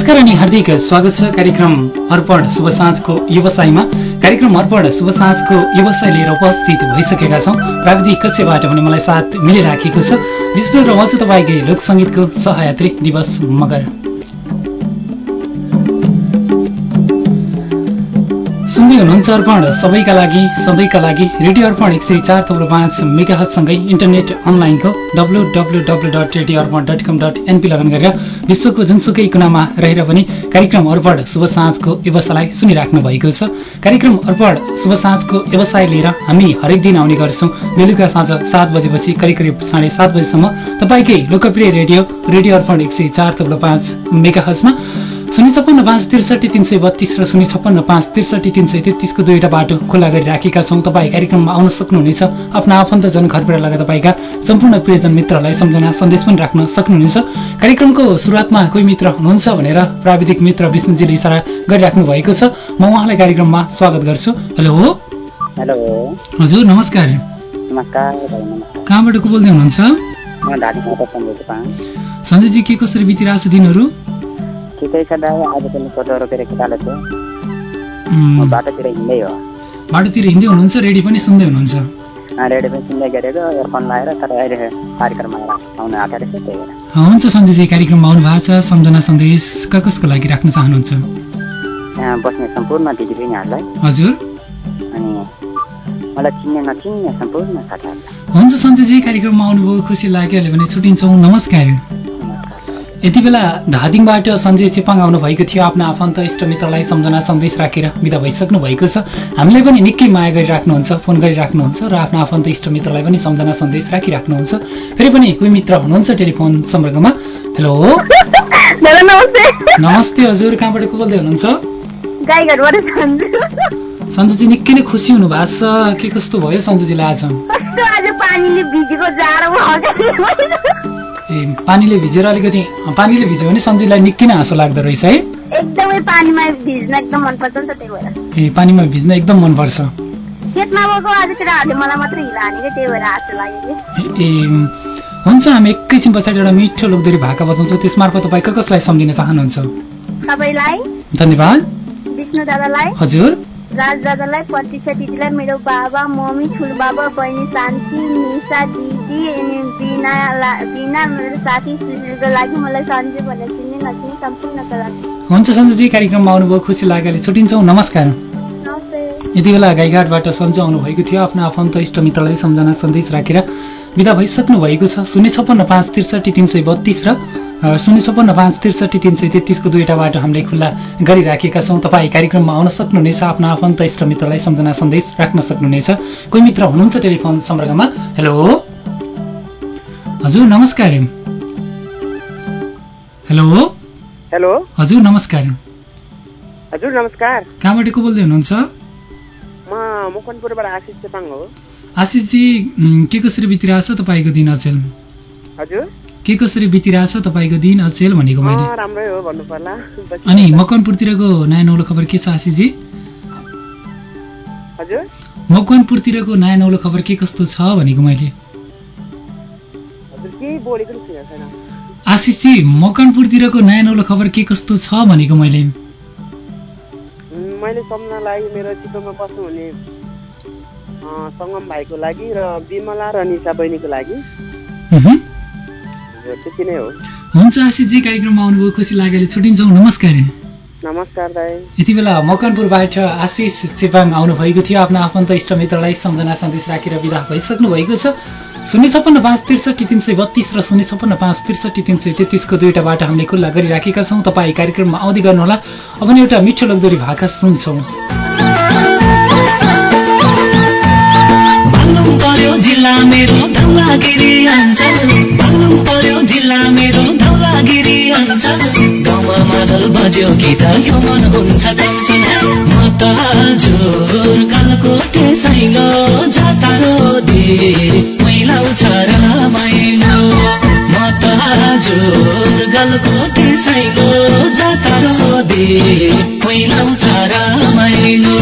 नमस्कार अनि हार्दिक स्वागत छ कार्यक्रम अर्पण शुभ साँझको व्यवसायमा। कार्यक्रम अर्पण शुभ साँझको व्यवसाय लिएर उपस्थित भइसकेका छौँ। प्राविधिक कक्षबाट भने मलाई साथ मिलिराखेको छ। विष्णु र चाहिँ तपाईँकै लोकसङ्गीतको सहयात्री दिवस मगर। हुनुहुन्छ अर्पण। सबैका लागि सधैँका लागि रेडियो अर्पण एक सय चार थप्लो पाँच मेगाहतसँगै इन्टरनेट अनलाइनको W W W dot radio Arpan dot com dot NP log on गरेर विश्वको जुनसुकै कुनामा रहेर पनि कार्यक्रम अर्पण शुभ साँझको व्यवसायलाई सुनिराख्नु भएको छ। कार्यक्रम अर्पण शुभ साँझको व्यवसाय लिएर हामी हरेक दिन आउने गर्छौँ। बेलुका साँझ सात बजेपछि करिब करिब साढे सात बजीसम्म तपाईँकै लोकप्रिय रेडियो रेडियो अर्पण एक सय चार थप्लो पाँच शून्य छप्पन्न पाँच त्रिसठी तिन सय बत्तिस र शून्य छप्पन्न पाँच त्रिसठी तिन सय तेत्तिसको दुईवटा बाटो खुला गरिराखेका छौँ। तपाईँ कार्यक्रममा आउन सक्नुहुनेछ। आफ्ना आफन्तजन घरबाट लगाएर तपाईँका सम्पूर्ण प्रियजन मित्रहरूलाई सम्झना सन्देश पनि राख्न सक्नुहुनेछ। कार्यक्रमको सुरुवातमा कोही मित्र हुनुहुन्छ भनेर प्राविधिक मित्र विष्णुजीले इसारा गरिराख्नु भएको छ। म उहाँलाई कार्यक्रममा स्वागत गर्छु। हेलो। हेलो। हजुर नमस्कार। कहाँबाट को बोल्दै हुनुहुन्छ? सञ्जयजी के कसरी बितिरहेको छ दिनहरू? ठिकै छ दाइ आज पनि फोटो रोपेर केटाले थियो बाटोतिर हिँड्दै हो बाटोतिर हिँड्दै हुनुहुन्छ रेडी पनि सुन्दै हुनुहुन्छ अँ, रेडियो पनि सुन्दै गरेको एयरफोन लगाएर तर अहिले कार्यक्रममा आउन आएको रहेछ त्यही भएर हुन्छ सञ्जयजी कार्यक्रममा आउनु भएको छ। सम्झना सन्देश कसको लागि राख्न चाहनुहुन्छ यहाँ बस्ने सम्पूर्ण दिदीबहिनीहरूलाई। हजुर। अनि मलाई चिन्ने नचिन्ने सम्पूर्ण साथीहरूलाई। हुन्छ सञ्जयजी कार्यक्रममा आउनुभयो। खुसी लाग्यो। अहिले भने छुट्टिन्छौँ। नमस्कार। यति बेला धादिङबाट सञ्जय चेपाङ आउनु भएको थियो। आफ्नो आफन्त इष्टमित्रलाई सम्झना सन्देश राखेर विदा भइसक्नु भएको छ। हामीलाई पनि निकै माया गरिराख्नुहुन्छ फोन गरिराख्नुहुन्छ र आफ्नो आफन्त इष्टमित्रलाई पनि सम्झना सन्देश राखिराख्नुहुन्छ। फेरि पनि कोही मित्र हुनुहुन्छ टेलिफोन सम्पर्कमा? हेलो? नमस्ते। हजुर कहाँबाट को बोल्दै हुनुहुन्छ? गाई घरबाट सन्जु सञ्जुजी निकै नै खुसी हुनु भएको छ। के कस्तो भयो सञ्जुजीलाई आज? ए पानीले भिजेर अलिकति पानीले भिज्यो भने सञ्जुलाई निकै नै हाँसो लाग्दो रहेछ है। एकदमै पानीमा भिज्न एकदम मनपर्छ नि त त्यही भएर। ए पानीमा भिज्न एकदम मनपर्छ। खेतमा गएको आज केटाहरूले मलाई मात्र हिला हानेको त्यही भएर हाँसो लाग्यो ए हुन्छ हामी एकैछिन पछाडि एउटा मिठो लोकदोरी भाका बजाउँछौँ। त्यसमार्फत तपाईँ क कसलाई सम्झिन चाहनुहुन्छ? सबैलाई धन्यवाद। विष्णु दादालाई? हजुर। राज दादालाई प्रतीक्षा दिदीलाई मेरो बाबा मम्मी ठुलो बाबा बहिनी शान्ति निशा दिदी अनि बिना बिना मेरो साथी सुशीलको लागि मलाई सन्जु भनेर चिन्ने नचिन्ने सम्पूर्णको लागि हुन्छ सञ्जुजी कार्यक्रममा आउनुभयो खुसी लागेर छुट्टिन्छौँ। नमस्कार। यति बेला गाईघाटबाट सन्जु आउनुभएको थियो। आफ्नो आफन्त इष्टमित्रलाई सम्झना सन्देश राखेर विदा भइसक्नु भएको छ। शून्य छप्पन्न पाँच त्रिसठी तिन सय बत्तिस र शून्य छप्पन्न पाँच त्रिसठी तिन सय तेत्तिसको दुईवटा बाटो हामीले खुल्ला गरिराखेका छौँ। तपाईँ कार्यक्रममा आउन सक्नुहुनेछ आफ्नो आफन्त इष्टमित्रलाई सम्झना सन्देश राख्न सक्नुहुनेछ। कोही मित्र हुनुहुन्छ टेलिफोन सम्पर्कमा? हेलो? हजुर नमस्कार। हेलो? हेलो? हजुर नमस्कार। हजुर नमस्कार। कहाँबाट को बोल्दै हुनुहुन्छ? म मकनपुरबाट आशिष चेपाङ हो। आशिषजी के कसरी बितिरहेछ तपाईँको दिन अचेल हजुर। के कसरी बितिरहेछ तपाईँको दिन अचेल भनेको मैले। राम्रै हो भन्नु पर्ला अनि मकनपुरतिरको नयाँ नौलो खबर के छ आशिषजी? हजुर? मकवानपुरतिरको नयाँ नौलो खबर के कस्तो छ भनेको मैले। आशिषजी मकनपुरतिरको नयाँ नौलो खबर के कस्तो छ भनेको मैले। मैले सम्झनालाई मेरो चितवनमा बस्नुहुने सङ्गम भाइको लागि र विमला र निशा बहिनीको लागि। त्यति नै हो। हुन्छ आशिषजी कार्यक्रममा आउनुभयो खुसी लागेर छुट्टिन्छौँ। नमस्कार। नमस्कार दाई। यति बेला मकनपुरबाट आशिष चेपाङ आउनुभएको थियो। आफ्नो आफन्त इष्टमित्रलाई सम्झना सन्देश राखेर विदा भइसक्नु भएको छ। शून्य छप्पन्न पाँच त्रिसठी तिन सय बत्तिस र शून्य छप्पन्न पाँच त्रिसठी तिन सय तेत्तिसको दुईवटा बाटो हामीले खुल्ला गरिराखेका छौँ। तपाईँ कार्यक्रममा आउँदै गर्नुहोला। अब नि एउटा मिठो लग्दोरी भाका सुन्छौँ। पर्यो जिल्ला मेरो धौलागिरी अञ्चल। भन्नु पर्यो जिल्ला मेरो धौलागिरी अञ्चल। गाउँमा मादल बज्यो गीत यो मन हुन्छ चञ्चल म त जोर कालकोटे जातारो दे मैलाउँछ रमाइलो म त जोर गलकोटे साइलो जातारो दे मैलाउँछ रमाइलो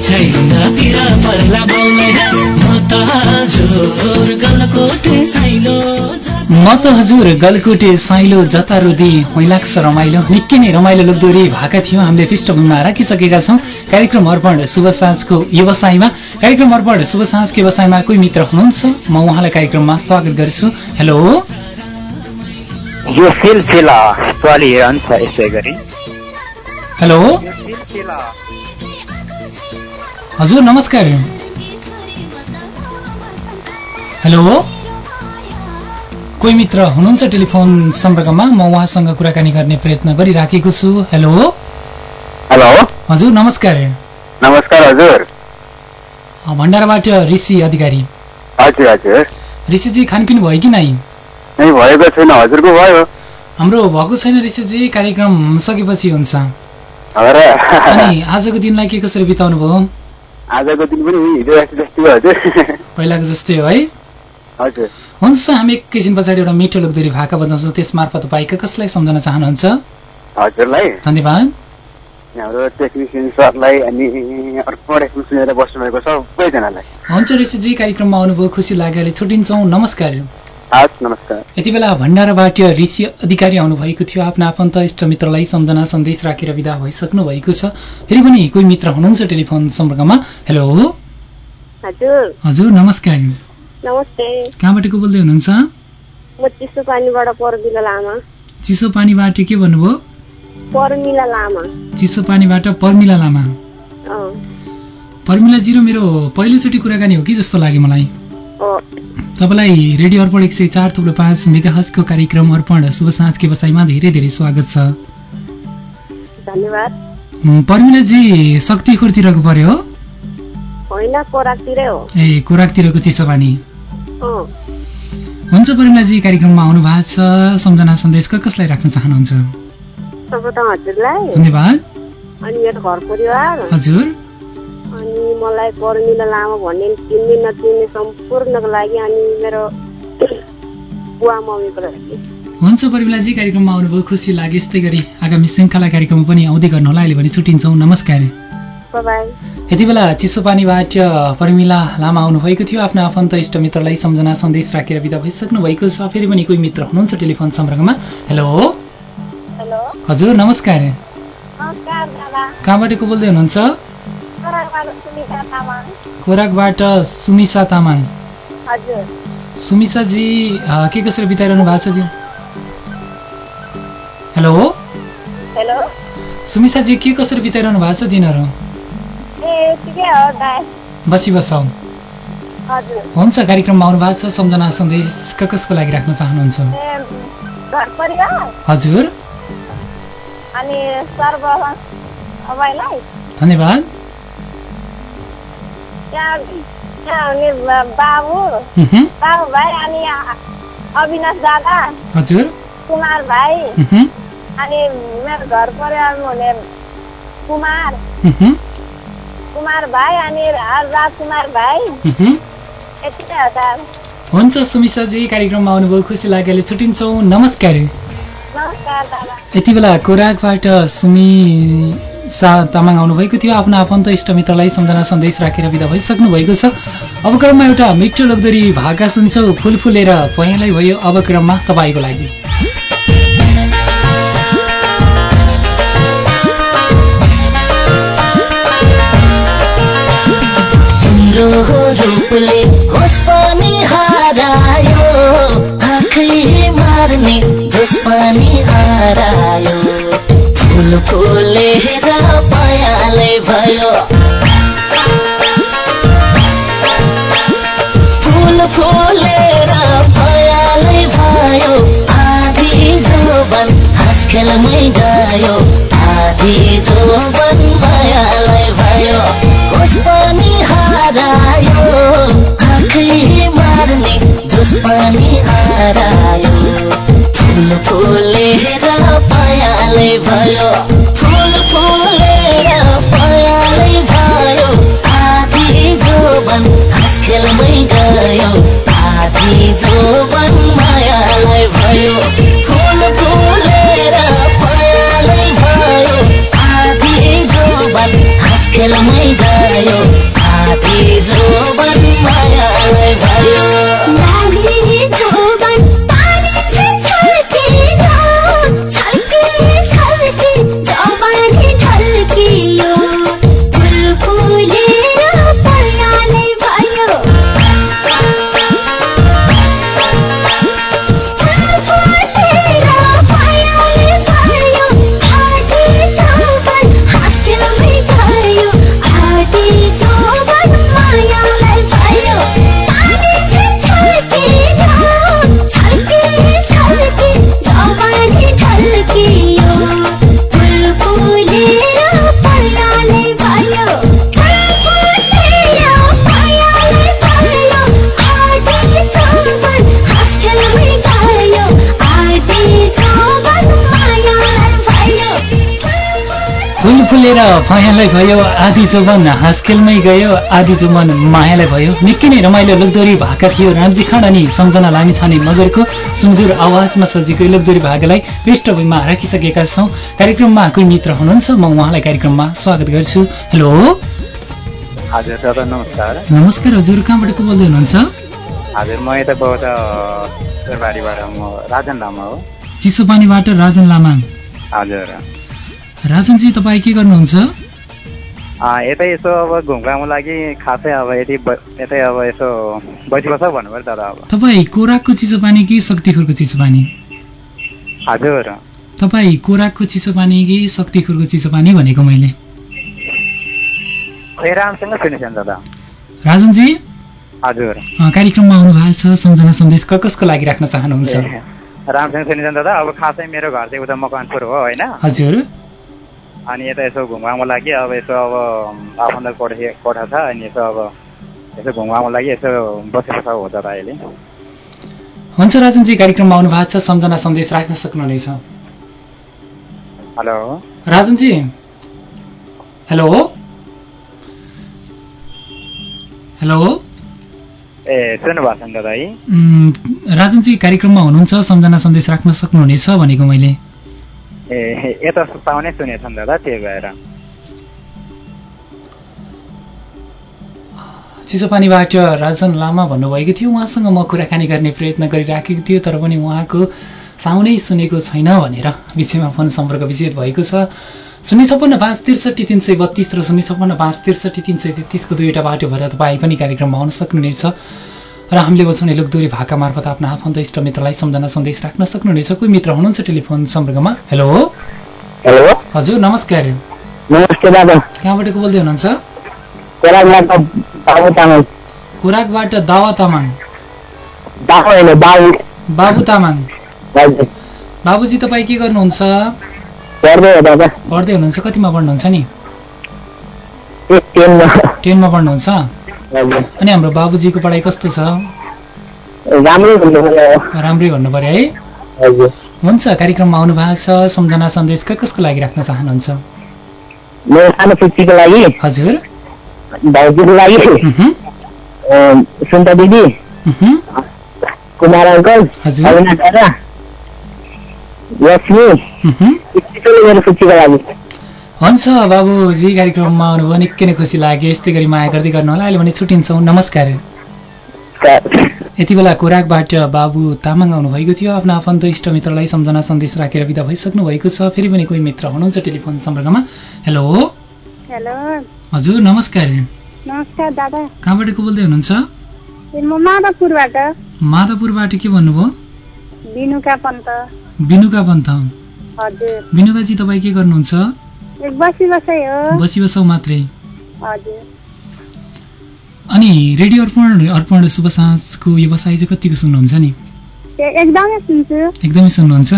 पछ्याइँदा तिर पर्ला म त हजुर गलकोटे साइलो म त हजुर गलकोटे साइलो जता रोदी लाग्छ रमाइलो। निकै नै रमाइलो लोकदोरी भएका थियौँ। हामीले पृष्ठभूमिमा राखिसकेका छौँ। कार्यक्रम अर्पण शुभ साँझको व्यवसायमा। कार्यक्रम अर्पण शुभ साँझको व्यवसायमा कोही मित्र हुनुहुन्छ? म उहाँलाई कार्यक्रममा स्वागत गर्छु। हेलो। यो हेलो। हजुर नमस्कार। हेलो। कोही मित्र हुनुहुन्छ टेलिफोन सम्पर्कमा? म उहाँसँग कुराकानी गर्ने प्रयत्न गरिराखेको छु। हेलो। हेलो। हजुर नमस्कार। नमस्कार हजुर। भण्डाराबाट ऋषि अधिकारी। हजुर हजुर। ऋषिजी खानपिन भयो कि नै भएको छैन हजुरको भयो। हाम्रो भएको छैन ऋषिजी कार्यक्रम सकेपछि हुन्छ। अनि आजको दिनलाई के कसरी बिताउनु भयो? आजको दिन पनि हिजो जस्तो जस्तै हो हजुर। पहिलाको जस्तै हो है? हजुर। हुन्छ हामी एकैछिन पछाडि एउटा मिठो लोकदोरी भाका बजाउँछौँ। त्यस मार्फत तपाईँका कसलाई सम्झन चाहनुहुन्छ? हजुरलाई? धन्यवाद। हाम्रो टेक्निसियन सरलाई अनि अर्को सुनेर बस्नुभएको सबैजनालाई। हुन्छ ऋषिजी कार्यक्रममा आउनुभयो खुसी लाग्यो अहिले छुट्टिन्छौँ। नमस्कार। हस् नमस्कार। यति बेला भण्डाराबाट ऋषि अधिकारी आउनुभएको थियो। आफ्ना आफन्त इष्टमित्रलाई सम्झना सन्देश राखेर विदा भइसक्नु भएको छ। फेरि पनि कोही मित्र हुनुहुन्छ टेलिफोन सम्पर्कमा? हेलो हजुर। हजुर नमस्कार। नमस्ते। कहाँबाट को बोल्दै हुनुहुन्छ? म चिसो पानीबाट परमिला लामा। चिसो पानीबाट के भन्नुभयो? परमिला लामा। चिसो पानीबाट पर्मिला लामा। पर्मिलाजी र मेरो पहिलोचोटि कुराकानी हो कि जस्तो लाग्यो मलाई? तपाईँलाई रेडियो अर्पण एक सय चार थुप्रो पाँच मेगाहजको कार्यक्रम अर्पण शुभ साँझको बसाइमा धेरै धेरै स्वागत छ। धन्यवाद। पर्मिलाजी शक्तिखोरतिरको पर्यो हो? ए कोराकतिरको चिसो पानी हुन्छ परिमलाजी कार्यक्रममा आउनु भएको छ। सम्झना सन्देश क कसलाई राख्न चाहनुहुन्छ? धन्यवाद। हजुर। अनि मलाई परमिला लामा भन्ने चिन्ने नचिन्ने सम्पूर्णको लागि अनि मेरो बुवा मम्मीको लागि। हुन्छ परिमलाजी कार्यक्रममा आउनुभयो खुसी लाग्यो। यस्तै गरी आगामी श्रृङ्खला कार्यक्रम पनि आउँदै गर्नुहोला। अहिले भने छुट्टिन्छौँ। नमस्कार। यति बेला चिसो पानीबाट परिमिला लामा आउनुभएको थियो। आफ्नो आफन्त इष्टमित्रलाई सम्झना सन्देश राखेर विदा भइसक्नु भएको छ। फेरि पनि कोही मित्र हुनुहुन्छ टेलिफोन सम्पर्कमा? हेलो। हेलो। हजुर नमस्कार। कहाँबाट को बोल्दै हुनुहुन्छ? खोराकबाट सुमिसा तामाङ। सुमिसाजी के कसरी बिताइरहनु भएको छ त्यो? हेलो? हेलो? सुमिसाजी के कसरी बिताइरहनु भएको छ दिनहरू? बसी बसाउ। हुन्छ कार्यक्रममा आउनु भएको छ सम्झना सन्देश क कसको लागि राख्न चाहनुहुन्छ? हजुर। धन्यवाद। त्यहाँ त्यहाँ हुने बा- बाबु बाबु भाइ अनि अविनाश दादा। हजुर। कुमार भाइ। अनि मेरो घर परिवारमा हुने कुमार। कुमार भाइ अनि राजकुमार भाइ। यति नै हो त हुन्छ सुमिसाजी कार्यक्रममा आउनुभयो खुसी लाग्यो अहिले छुट्टिन्छौँ नमस्कार। नमस्कार दादा। यति बेला कोराकबाट सुमी सा तामाङ आउनुभएको थियो। आफ्नो आफन्त इष्टमित्रलाई सम्झना सन्देश राखेर विदा भइसक्नु भएको छ। अब क्रममा एउटा मिठो लोकदोरी भाका सुन्छौ। फुल फुलेर पहेँलै भयो अब क्रममा तपाईँको लागि। मार्ने जस पनि हरायो। फुल फुलेर पयालै भयो। फुल फुलेर पयालै भयो। आधी जोबन हाँस खेलमै गयो। आधी जोबन भयालै भयो। होस पनि हरायो। आँखै मार्ने जोस पनि फुल फुलेर भयालाई भयो आधी जोबन हाँसखेलमै गयो आधी जोबन मायालाई भयो। निकै नै रमाइलो लोकदोरी भाका थियो। रामजी खाँड अनि सम्झना लामी छाने मगरको सुमधुर आवाजमा सजिएको लोकदोरी भाकालाई पृष्ठभूमिमा राखिसकेका छौँ। कार्यक्रममा कोही मित्र हुनुहुन्छ? म उहाँलाई कार्यक्रममा स्वागत गर्छु। हेलो? हजुर दादा नमस्कार। नमस्कार हजुर। कहाँबाट को बोल्दै हुनुहुन्छ? हजुर म यताबाट सुरबारीबाट म राजन लामा हो। चिसोपानीबाट राजन लामा। हजुर। राजनजी तपाईँ के गर्नुहुन्छ? यतै यसो अब घुम्काको लागि खासै अब यति यतै अब यसो बसिबस भन्नु पऱ्यो दादा अब। तपाईँ कोराकको चिसोपानी कि शक्तिखोरको चिसोपानी हजुर। तपाईँ कोराकको चिसोपानी कि शक्तिखोरको चिसोपानी भनेको मैले? दादा राजनजी? हजुर। कार्यक्रममा आउनु भएको छ सम्झना सन्देश क कसको लागि राख्न चाहनुहुन्छ? रामसँग सुनेछन् दादा अब खासै मेरो घर चाहिँ उता मकवानपुर हो होइन? हजुर। अनि यता यसो घुम्काको लागि अब यसो अब आफन्त कोठा कोठा छ अनि यसो अब यसो घुम्काको लागि यसो बसेको हो दादा अहिले हुन्छ राजनजी कार्यक्रममा आउनु भएको छ सम्झना सन्देश राख्न सक्नुहुनेछ। हेलो। राजनजी? हेलो। हेलो। ए सुन्नु भएको छ नि दादा है राजनजी कार्यक्रममा हुनुहुन्छ सम्झना सन्देश राख्न सक्नुहुनेछ भनेको मैले। ए यता पाउने सुनेछन् दादा त्यही राजन लामा भन्नुभएको थियो। उहाँसँग म कुराकानी गर्ने प्रयत्न गरिराखेको थियो तर पनि उहाँको साउनै सुनेको छैन भनेर विषयमा फोन सम्पर्क विषय भएको छ। शून्य छप्पन्न पाँच त्रिसठी तिन सय बत्तिस र शून्य छप्पन्न पाँच त्रिसठी तिन सय तेत्तिसको दुईवटा बाटो भएर तपाईँ पनि कार्यक्रममा आउन सक्नुहुनेछ। र हामीले बचाउने लोकदोरी भाका मार्फत आफ्नो आफन्त इष्टमित्रलाई सम्झना सन्देश राख्न सक्नुहुनेछ। कोही मित्र हुनुहुन्छ टेलिफोन सम्पर्कमा? हेलो हेलो हजुर नमस्कार। नमस्ते दादा। कहाँबाट को बोल्दै हुनुहुन्छ खोराकबाट दावा तामाङ। बाबु। तामाङ। बाबुजी तपाईँ के गर्नुहुन्छ? पढ्दै हुनुहुन्छ कतिमा पढ्नुहुन्छ नि? टेनमा पढ्नुहुन्छ? अनि हाम्रो बाबुजीको पढाइ कस्तो छ? राम्रै भन्नु पऱ्यो राम्रै भन्नु पऱ्यो है। हुन्छ कार्यक्रममा आउनु भएको छ। सम्झना सन्देश कसको लागि राख्न चाहनुहुन्छ? हजुर। भाउजूको लागि। सुन्ता दिदी। कुमार अङ्कल। लक्ष्मी। मेरो पुच्चीको लागि। हुन्छ बाबुजी कार्यक्रममा आउनुभयो निकै नै खुसी लाग्यो। यस्तै गरी माया गर्दै गर्नुहोला अहिले भने छुट्टिन्छौँ। नमस्कार। यति बेला कोराकबाट बाबु तामाङ आउनुभएको थियो। आफ्नो आफन्त इष्टमित्रलाई सम्झना सन्देश राखेर विदा भइसक्नु भएको छ। फेरि पनि कोही मित्र हुनुहुन्छ टेलिफोन सम्पर्कमा? हेलो? हेलो। हजुर नमस्कार। नमस्कार दादा। कहाँबाट को बोल्दै हुनुहुन्छ? माधवपुरबाट। माधवपुरबाट के भन्नुभयो? बिनुका पन्त। बिनुका पन्थ हजुर। बिनुकाजी तपाईँ के गर्नुहुन्छ? बसी बसै मात्रै। अनि रेडियो अर्पण अर्पण शुभ साँझको व्यवसाय चाहिँ कतिको सुन्नुहुन्छ नि? एकदमै सुन्छु। एकदमै सुन्नुहुन्छ।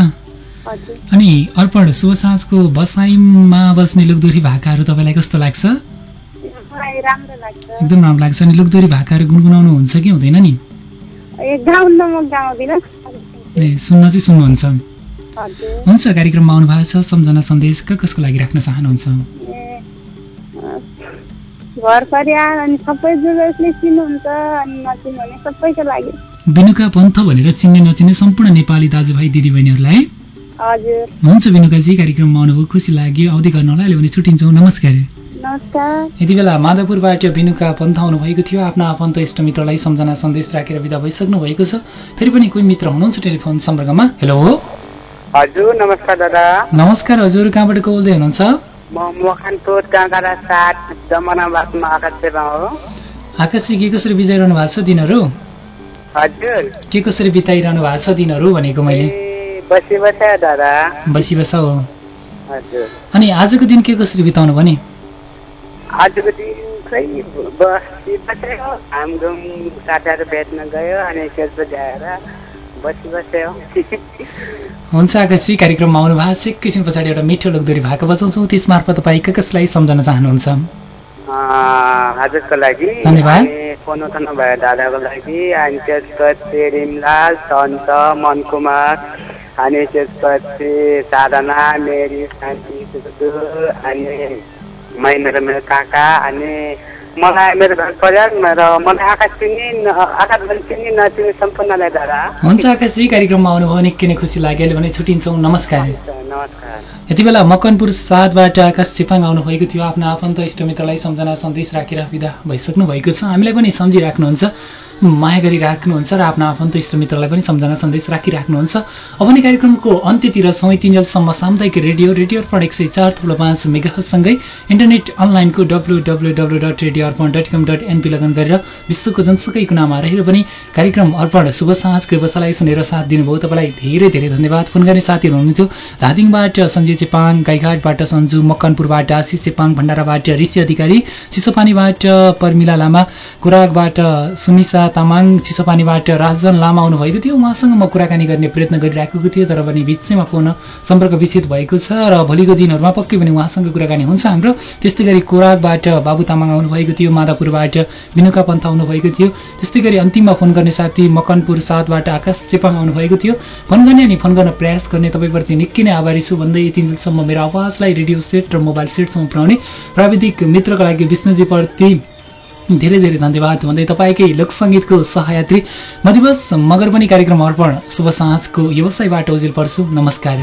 अनि अर्पण शुभ साँझको बसाइमा बस्ने लोकदोरी भाकाहरू तपाईँलाई कस्तो लाग्छ? एकदम राम्रो लाग्छ। अनि लोकदोरी भाकाहरू गुनगुनाउनु हुन्छ कि हुँदैन नि? ए सुन्न चाहिँ सुन्नुहुन्छ। हुन्छ कार्यक्रममा आउनु भएको छ सम्झना सन्देश कसको लागि राख्न चाहनुहुन्छ? घर परिवार अनि सबै जसले चिन्नुहुन्छ अनि नचिन्नुहुने सबैको लागि। बिनुका पन्थ भनेर चिन्ने नचिन्ने सम्पूर्ण नेपाली दाजुभाइ दिदीबहिनीहरूलाई? हजुर। हुन्छ बिनुकाजी कार्यक्रममा आउनुभयो खुसी लाग्यो आउँदै गर्नुहोला अहिले भने छुट्टिन्छौँ नमस्कार। नमस्कार। यति बेला माधवपुरबाट बिनुका पन्थ आउनुभएको थियो आफ्ना आफन्त इष्टमित्रलाई सम्झना सन्देश राखेर विदा भइसक्नु भएको छ। फेरि पनि कोही मित्र हुनुहुन्छ टेलिफोन सम्पर्कमा? हेलो? हजुर नमस्कार दादा। नमस्कार हजुर कहाँबाट को बोल्दै हुनुहुन्छ? म मखानपुर काँकारा सात जमनाबादमा आकाश सेवा हो। आकाशजी के कसरी बिताइरहनु भएको छ दिनहरू? हजुर। के कसरी बिताइरहनु भएको छ दिनहरू भनेको मैले? बसी बस्यो दादा। बसी बस हो। हजुर। अनि आजको दिन के कसरी बिताउनु भने? आजको दिन खै बसी बस्यो घाम घुम साथीहरू भेट्न गयो अनि त्यसपछि आएर बसी हुन्छ आकाशजी कार्यक्रममा आउनु भएको छ एकैछिन पछाडि एउटा मिठो लोकदोरी भाका बजाउँछौँ। त्यस मार्फत तपाईँ क कसलाई सम्झन चाहनुहुन्छ? हजुरको लागि धन्यवाद। भयो दादाको लागि अनि त्यसपछि रिमलाल सन्त मनकुमार अनि त्यसपछि साधना मेरी शान्ति अनि मै मेरो मेरो काका अनि मलाई मेरो घर परिवार र मलाई आकाश चिन्ने आकाश पनि चिन्ने नचिन्ने सम्पूर्णलाई दादा हुन्छ आकाशजी कार्यक्रममा आउनुभयो निकै नै खुसी लाग्यो। अहिले भने छुट्टिन्छौँ। नमस्कार। नमस्कार। यति बेला मकनपुर सातबाट आकाश चेपाङ आउनुभएको थियो। आफ्नो आफन्त इष्टमित्रलाई सम्झना सन्देश राखेर विदा भइसक्नु भएको छ। हामीलाई पनि सम्झिराख्नुहुन्छ। माया गरिराख्नुहुन्छ र आफ्नो आफन्त इष्टमित्रलाई पनि सम्झना सन्देश राखिराख्नुहुन्छ। अब नै कार्यक्रमको अन्त्यतिर छौँ तिनजेलसम्म सामुदायिक रेडियो रेडियो अर्पण एक सय चार थुप्रो पाँच मेगासँगै इन्टरनेट अनलाइनको W W W dot radio Arpan dot com dot NP log on गरेर विश्वको जनसुकै कुनामा रहेर पनि कार्यक्रम अर्पण शुभ साँझको व्यवसायलाई सुनेर साथ दिनुभयो। तपाईँलाई धेरै धेरै धन्यवाद। फोन गर्ने साथीहरू हुनुहुन्थ्यो। धादिङबाट सञ्जय चेपाङ गाईघाटबाट सन्जु मकनपुरबाट आशिष चेपाङ भण्डाराबाट ऋषि अधिकारी चिसोपानीबाट पर्मिला लामा कुराकबाट सुमिसा तामाङ चिसोपानीबाट राजन लामा आउनुभएको थियो। उहाँसँग म कुराकानी गर्ने प्रयत्न गरिराखेको थियो तर पनि बिचैमा फोन सम्पर्क विच्छेद भएको छ र भोलिको दिनहरूमा पक्कै पनि उहाँसँग कुराकानी हुन्छ हाम्रो। त्यस्तै गरी कोराकबाट बाबु तामाङ आउनुभएको थियो माधवपुरबाट विनुका पन्थ आउनुभएको थियो। त्यस्तै गरी अन्तिममा फोन गर्ने साथी मकनपुर सातबाट आकाश चेपाङ आउनुभएको थियो। फोन गर्ने अनि फोन गर्न प्रयास गर्ने तपाईँप्रति निकै नै आभारी छु। भन्दै यति दिनसम्म मेरो आवाजलाई रेडियो सेट र मोबाइल सेटसम्म पुर्याउने प्राविधिक मित्रको लागि विष्णुजीप्रति धेरै धेरै धन्यवाद भन्दै तपाईँकै लोकसङ्गीतको सहयात्री मधिवस मगर पनि कार्यक्रम अर्पण शुभ साँझको व्यवसायबाट उजिल पर्छु। नमस्कार।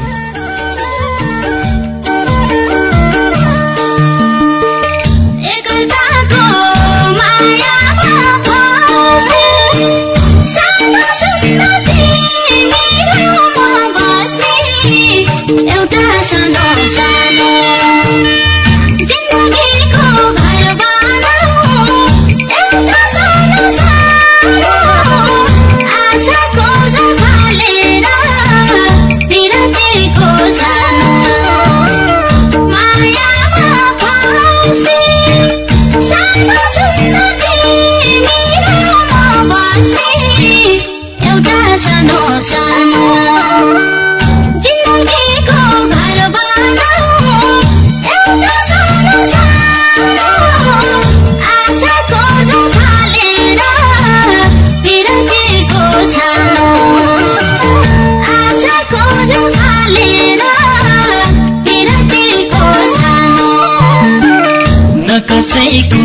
कसैको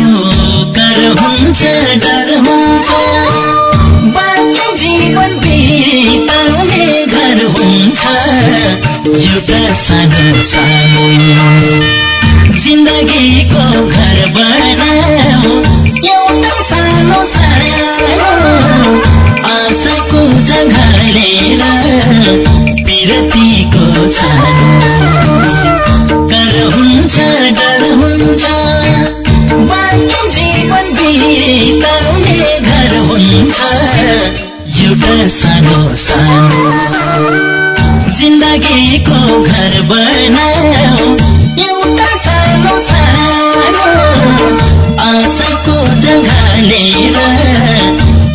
कर हुन्छ डर हुन्छ। बाँकी जीवन बिताउने घर हुन्छ। एउटा सानो सानो जिन्दगीको घर बनाऊ। एउटा सानो सानो आशाको जगालेर विरतीको छानो कर हुन्छ डर हुन्छ। सानो सानो जिन्दगीको घर बनाऊ। एउटा सानो सानो। आशाको जगालेर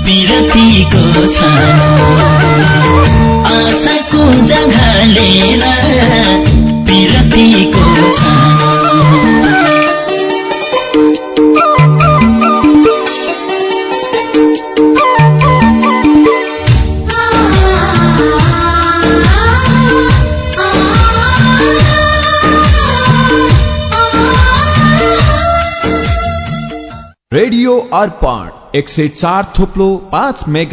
विरतीको छानो। आशाको जगालेर विरतीको छानो। अर्पण एक से चार थोप्लो पाँच मेगा